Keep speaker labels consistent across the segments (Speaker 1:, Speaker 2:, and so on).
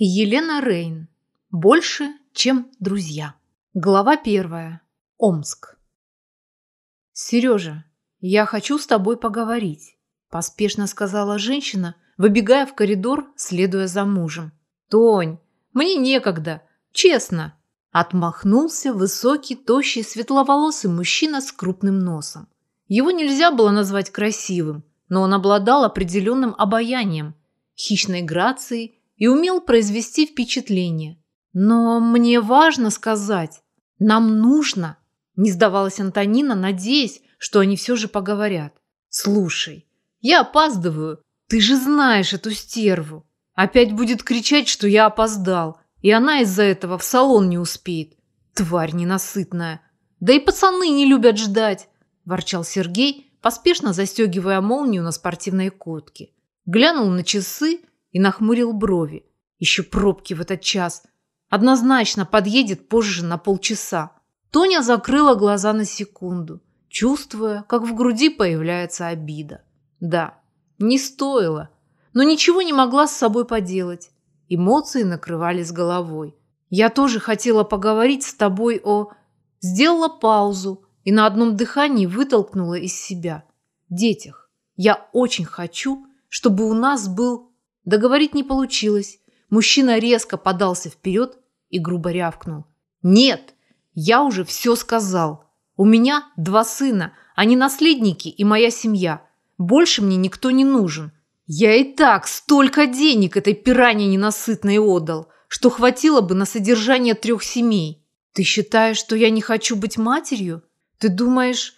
Speaker 1: Елена Рейн. Больше, чем друзья. Глава первая. Омск. «Сережа, я хочу с тобой поговорить», – поспешно сказала женщина, выбегая в коридор, следуя за мужем. «Тонь, мне некогда, честно», – отмахнулся высокий, тощий, светловолосый мужчина с крупным носом. Его нельзя было назвать красивым, но он обладал определенным обаянием, хищной грацией и умел произвести впечатление. Но мне важно сказать, нам нужно, не сдавалась Антонина, надеясь, что они все же поговорят. Слушай, я опаздываю, ты же знаешь эту стерву. Опять будет кричать, что я опоздал, и она из-за этого в салон не успеет. Тварь ненасытная. Да и пацаны не любят ждать, ворчал Сергей, поспешно застегивая молнию на спортивной куртке. Глянул на часы и нахмурил брови. Еще пробки в этот час. Однозначно подъедет позже на полчаса. Тоня закрыла глаза на секунду, чувствуя, как в груди появляется обида. Да, не стоило, но ничего не могла с собой поделать. Эмоции накрывали с головой. Я тоже хотела поговорить с тобой о... Сделала паузу и на одном дыхании вытолкнула из себя. Детях. Я очень хочу, чтобы у нас был Договорить не получилось. Мужчина резко подался вперед и грубо рявкнул. «Нет, я уже все сказал. У меня два сына, они наследники и моя семья. Больше мне никто не нужен. Я и так столько денег этой пиране ненасытной отдал, что хватило бы на содержание трех семей. Ты считаешь, что я не хочу быть матерью? Ты думаешь...»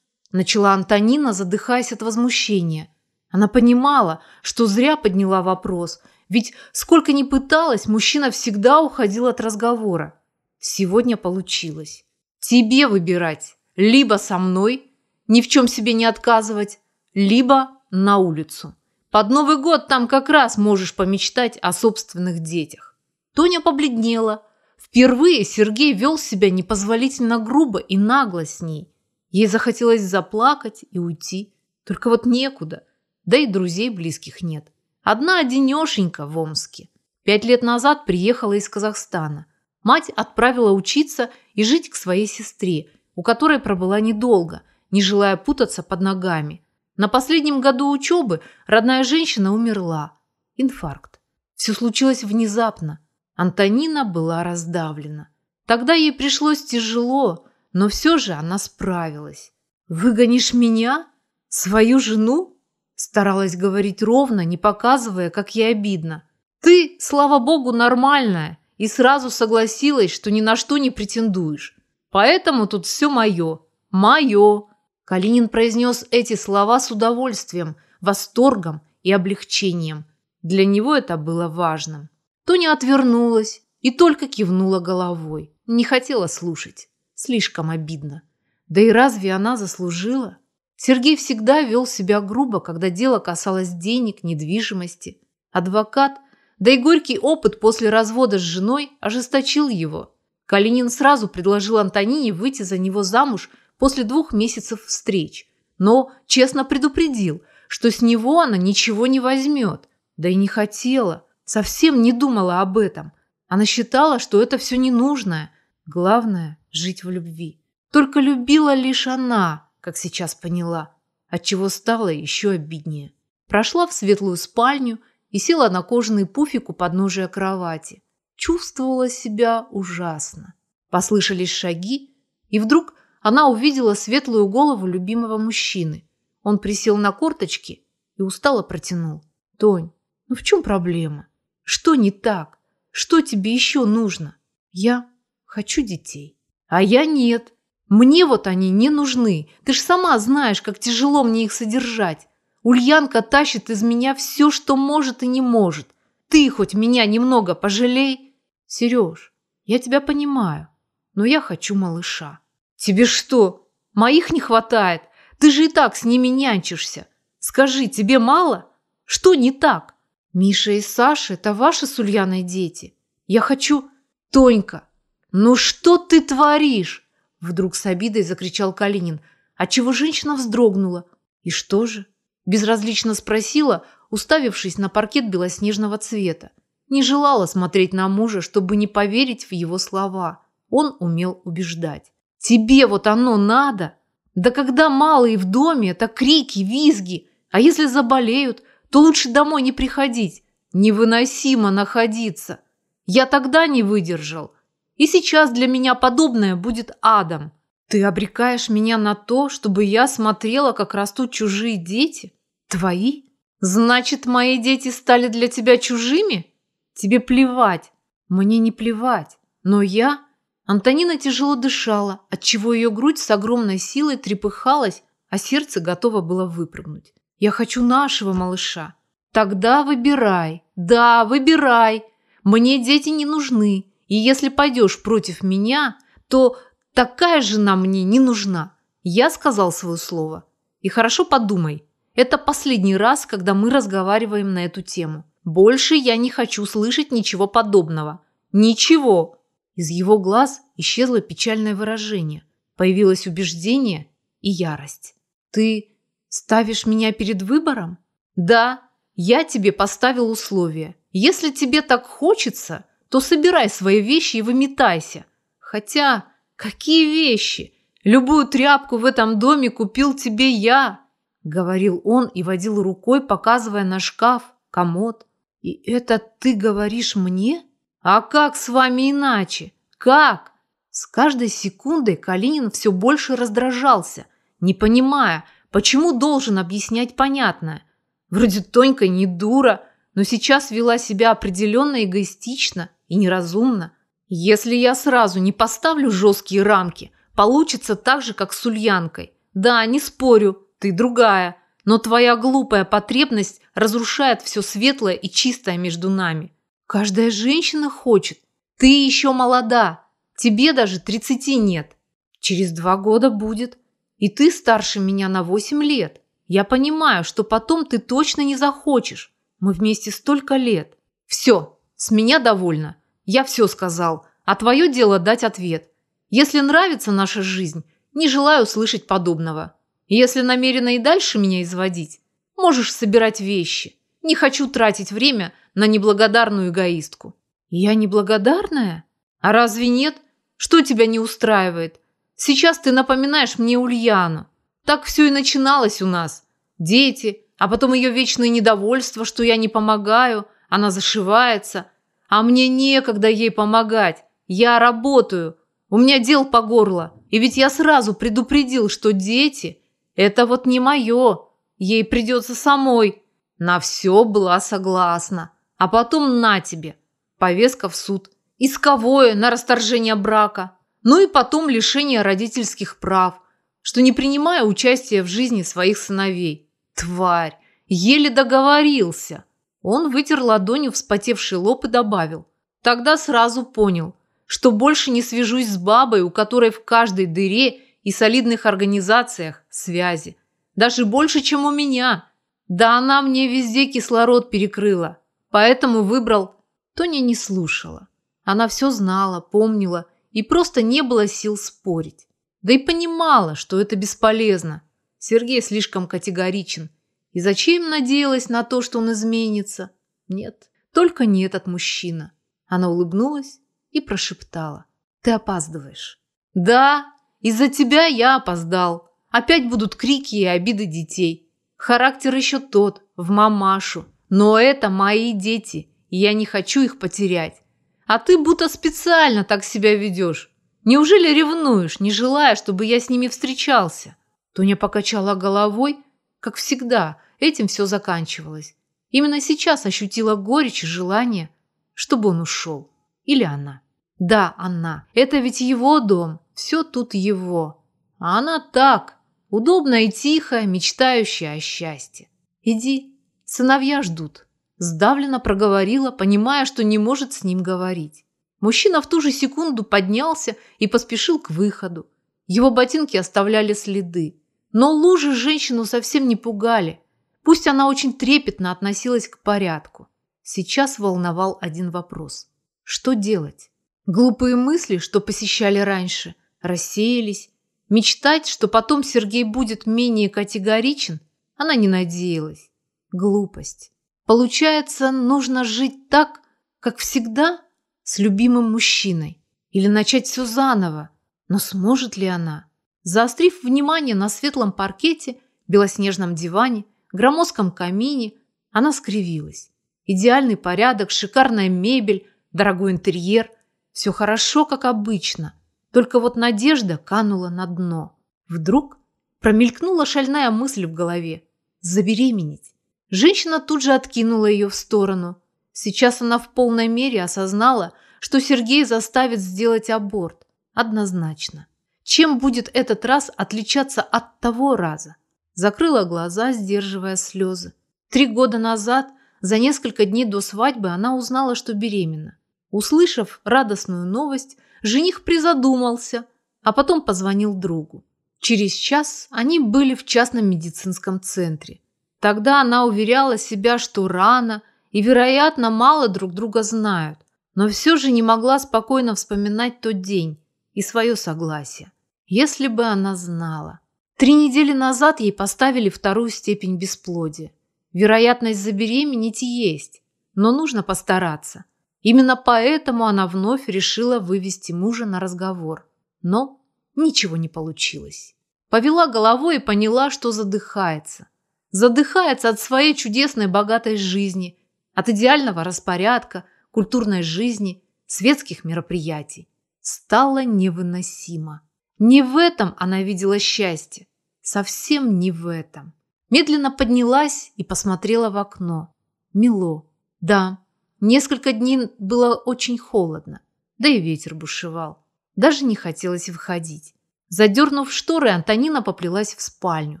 Speaker 1: Начала Антонина, задыхаясь от возмущения. Она понимала, что зря подняла вопрос, ведь сколько ни пыталась, мужчина всегда уходил от разговора. Сегодня получилось. Тебе выбирать. Либо со мной, ни в чем себе не отказывать, либо на улицу. Под Новый год там как раз можешь помечтать о собственных детях. Тоня побледнела. Впервые Сергей вел себя непозволительно грубо и нагло с ней. Ей захотелось заплакать и уйти. Только вот некуда – да и друзей близких нет. Одна одинешенька в Омске. Пять лет назад приехала из Казахстана. Мать отправила учиться и жить к своей сестре, у которой пробыла недолго, не желая путаться под ногами. На последнем году учебы родная женщина умерла. Инфаркт. Все случилось внезапно. Антонина была раздавлена. Тогда ей пришлось тяжело, но все же она справилась. «Выгонишь меня? Свою жену?» Старалась говорить ровно, не показывая, как ей обидно. Ты, слава богу, нормальная и сразу согласилась, что ни на что не претендуешь. Поэтому тут все мое. Мое. Калинин произнес эти слова с удовольствием, восторгом и облегчением. Для него это было важным. Тоня отвернулась и только кивнула головой. Не хотела слушать. Слишком обидно. Да и разве она заслужила? Сергей всегда вел себя грубо, когда дело касалось денег, недвижимости. Адвокат, да и горький опыт после развода с женой ожесточил его. Калинин сразу предложил Антонине выйти за него замуж после двух месяцев встреч, но честно предупредил, что с него она ничего не возьмет. Да и не хотела, совсем не думала об этом. Она считала, что это все ненужное. Главное – жить в любви. Только любила лишь она – как сейчас поняла, отчего стало еще обиднее. Прошла в светлую спальню и села на кожаный пуфик у подножия кровати. Чувствовала себя ужасно. Послышались шаги, и вдруг она увидела светлую голову любимого мужчины. Он присел на корточки и устало протянул. «Тонь, ну в чем проблема? Что не так? Что тебе еще нужно? Я хочу детей. А я нет. Мне вот они не нужны. Ты ж сама знаешь, как тяжело мне их содержать. Ульянка тащит из меня все, что может и не может. Ты хоть меня немного пожалей. Сереж, я тебя понимаю, но я хочу малыша. Тебе что, моих не хватает? Ты же и так с ними нянчишься. Скажи, тебе мало? Что не так? Миша и Саша – это ваши с Ульяной дети. Я хочу... Тонька, ну что ты творишь? Вдруг с обидой закричал Калинин, отчего женщина вздрогнула. И что же? Безразлично спросила, уставившись на паркет белоснежного цвета. Не желала смотреть на мужа, чтобы не поверить в его слова. Он умел убеждать. «Тебе вот оно надо? Да когда малые в доме, это крики, визги. А если заболеют, то лучше домой не приходить. Невыносимо находиться. Я тогда не выдержал. И сейчас для меня подобное будет адом. Ты обрекаешь меня на то, чтобы я смотрела, как растут чужие дети? Твои? Значит, мои дети стали для тебя чужими? Тебе плевать. Мне не плевать. Но я... Антонина тяжело дышала, отчего ее грудь с огромной силой трепыхалась, а сердце готово было выпрыгнуть. Я хочу нашего малыша. Тогда выбирай. Да, выбирай. Мне дети не нужны. И если пойдешь против меня, то такая жена мне не нужна. Я сказал свое слово. И хорошо подумай. Это последний раз, когда мы разговариваем на эту тему. Больше я не хочу слышать ничего подобного. Ничего. Из его глаз исчезло печальное выражение. Появилось убеждение и ярость. Ты ставишь меня перед выбором? Да, я тебе поставил условия. Если тебе так хочется, то собирай свои вещи и выметайся. Хотя, какие вещи? Любую тряпку в этом доме купил тебе я, говорил он и водил рукой, показывая на шкаф, комод. И это ты говоришь мне? А как с вами иначе? Как? С каждой секундой Калинин все больше раздражался, не понимая, почему должен объяснять понятное – Вроде Тонька не дура, но сейчас вела себя определенно эгоистично и неразумно. Если я сразу не поставлю жесткие рамки, получится так же, как с Ульянкой. Да, не спорю, ты другая, но твоя глупая потребность разрушает все светлое и чистое между нами. Каждая женщина хочет. Ты еще молода, тебе даже тридцати нет. Через два года будет. И ты старше меня на восемь лет. Я понимаю, что потом ты точно не захочешь. Мы вместе столько лет. Все, с меня довольно. Я все сказал, а твое дело дать ответ. Если нравится наша жизнь, не желаю слышать подобного. Если намерена и дальше меня изводить, можешь собирать вещи. Не хочу тратить время на неблагодарную эгоистку. Я неблагодарная? А разве нет? Что тебя не устраивает? Сейчас ты напоминаешь мне Ульяну. Так все и начиналось у нас. Дети, а потом ее вечное недовольство, что я не помогаю, она зашивается. А мне некогда ей помогать. Я работаю. У меня дел по горло. И ведь я сразу предупредил, что дети – это вот не мое. Ей придется самой. На все была согласна. А потом на тебе. Повестка в суд. Исковое на расторжение брака. Ну и потом лишение родительских прав что не принимая участия в жизни своих сыновей. Тварь! Еле договорился. Он вытер ладонью вспотевший лоб и добавил. Тогда сразу понял, что больше не свяжусь с бабой, у которой в каждой дыре и солидных организациях связи. Даже больше, чем у меня. Да она мне везде кислород перекрыла. Поэтому выбрал... Тоня не слушала. Она все знала, помнила и просто не было сил спорить. Да и понимала, что это бесполезно. Сергей слишком категоричен. И зачем надеялась на то, что он изменится? Нет, только не этот мужчина. Она улыбнулась и прошептала. Ты опаздываешь. Да, из-за тебя я опоздал. Опять будут крики и обиды детей. Характер еще тот, в мамашу. Но это мои дети, и я не хочу их потерять. А ты будто специально так себя ведешь. Неужели ревнуешь, не желая, чтобы я с ними встречался?» Тоня покачала головой. Как всегда, этим все заканчивалось. Именно сейчас ощутила горечь и желание, чтобы он ушел. Или она. Да, она. Это ведь его дом. Все тут его. А она так. Удобная и тихая, мечтающая о счастье. Иди, сыновья ждут. Сдавленно проговорила, понимая, что не может с ним говорить. Мужчина в ту же секунду поднялся и поспешил к выходу. Его ботинки оставляли следы. Но лужи женщину совсем не пугали. Пусть она очень трепетно относилась к порядку. Сейчас волновал один вопрос. Что делать? Глупые мысли, что посещали раньше, рассеялись. Мечтать, что потом Сергей будет менее категоричен, она не надеялась. Глупость. Получается, нужно жить так, Как всегда, с любимым мужчиной. Или начать все заново. Но сможет ли она? Заострив внимание на светлом паркете, белоснежном диване, громоздком камине, она скривилась. Идеальный порядок, шикарная мебель, дорогой интерьер. Все хорошо, как обычно. Только вот надежда канула на дно. Вдруг промелькнула шальная мысль в голове. Забеременеть. Женщина тут же откинула ее в сторону. Сейчас она в полной мере осознала, что Сергей заставит сделать аборт. Однозначно. Чем будет этот раз отличаться от того раза? Закрыла глаза, сдерживая слезы. Три года назад, за несколько дней до свадьбы, она узнала, что беременна. Услышав радостную новость, жених призадумался, а потом позвонил другу. Через час они были в частном медицинском центре. Тогда она уверяла себя, что рано и, вероятно, мало друг друга знают, но все же не могла спокойно вспоминать тот день и свое согласие. Если бы она знала. Три недели назад ей поставили вторую степень бесплодия. Вероятность забеременеть есть, но нужно постараться. Именно поэтому она вновь решила вывести мужа на разговор. Но ничего не получилось. Повела головой и поняла, что задыхается. Задыхается от своей чудесной богатой жизни, от идеального распорядка, культурной жизни, светских мероприятий. Стало невыносимо. Не в этом она видела счастье. Совсем не в этом. Медленно поднялась и посмотрела в окно. Мило. Да, несколько дней было очень холодно. Да и ветер бушевал. Даже не хотелось выходить. Задернув шторы, Антонина поплелась в спальню.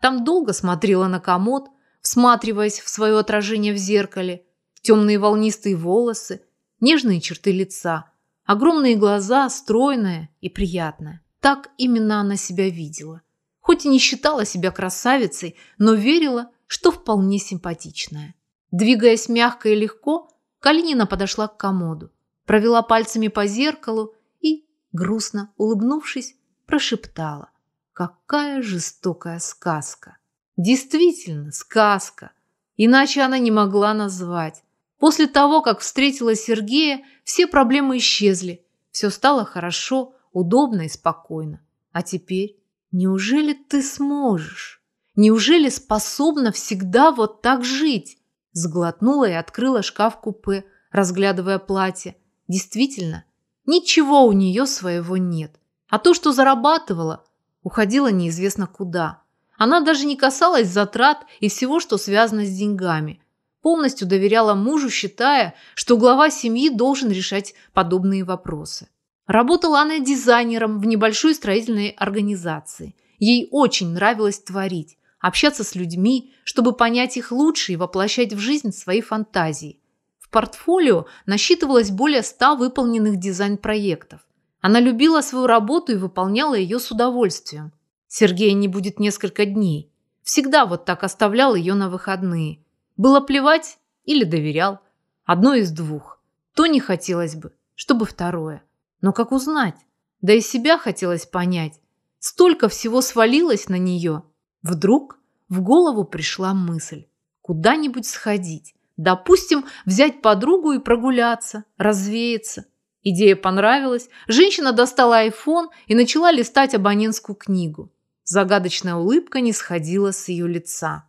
Speaker 1: Там долго смотрела на комод, всматриваясь в свое отражение в зеркале, в темные волнистые волосы, нежные черты лица, огромные глаза, стройная и приятная. Так именно она себя видела. Хоть и не считала себя красавицей, но верила, что вполне симпатичная. Двигаясь мягко и легко, Калинина подошла к комоду, провела пальцами по зеркалу и, грустно улыбнувшись, прошептала. Какая жестокая сказка! Действительно, сказка. Иначе она не могла назвать. После того, как встретила Сергея, все проблемы исчезли. Все стало хорошо, удобно и спокойно. А теперь, неужели ты сможешь? Неужели способна всегда вот так жить? Сглотнула и открыла шкаф-купе, разглядывая платье. Действительно, ничего у нее своего нет. А то, что зарабатывала, уходило неизвестно куда. Она даже не касалась затрат и всего, что связано с деньгами. Полностью доверяла мужу, считая, что глава семьи должен решать подобные вопросы. Работала она дизайнером в небольшой строительной организации. Ей очень нравилось творить, общаться с людьми, чтобы понять их лучше и воплощать в жизнь свои фантазии. В портфолио насчитывалось более ста выполненных дизайн-проектов. Она любила свою работу и выполняла ее с удовольствием. Сергея не будет несколько дней. Всегда вот так оставлял ее на выходные. Было плевать или доверял. Одно из двух. То не хотелось бы, чтобы второе. Но как узнать? Да и себя хотелось понять. Столько всего свалилось на нее. Вдруг в голову пришла мысль. Куда-нибудь сходить. Допустим, взять подругу и прогуляться, развеяться. Идея понравилась. Женщина достала айфон и начала листать абонентскую книгу. Загадочная улыбка не сходила с ее лица.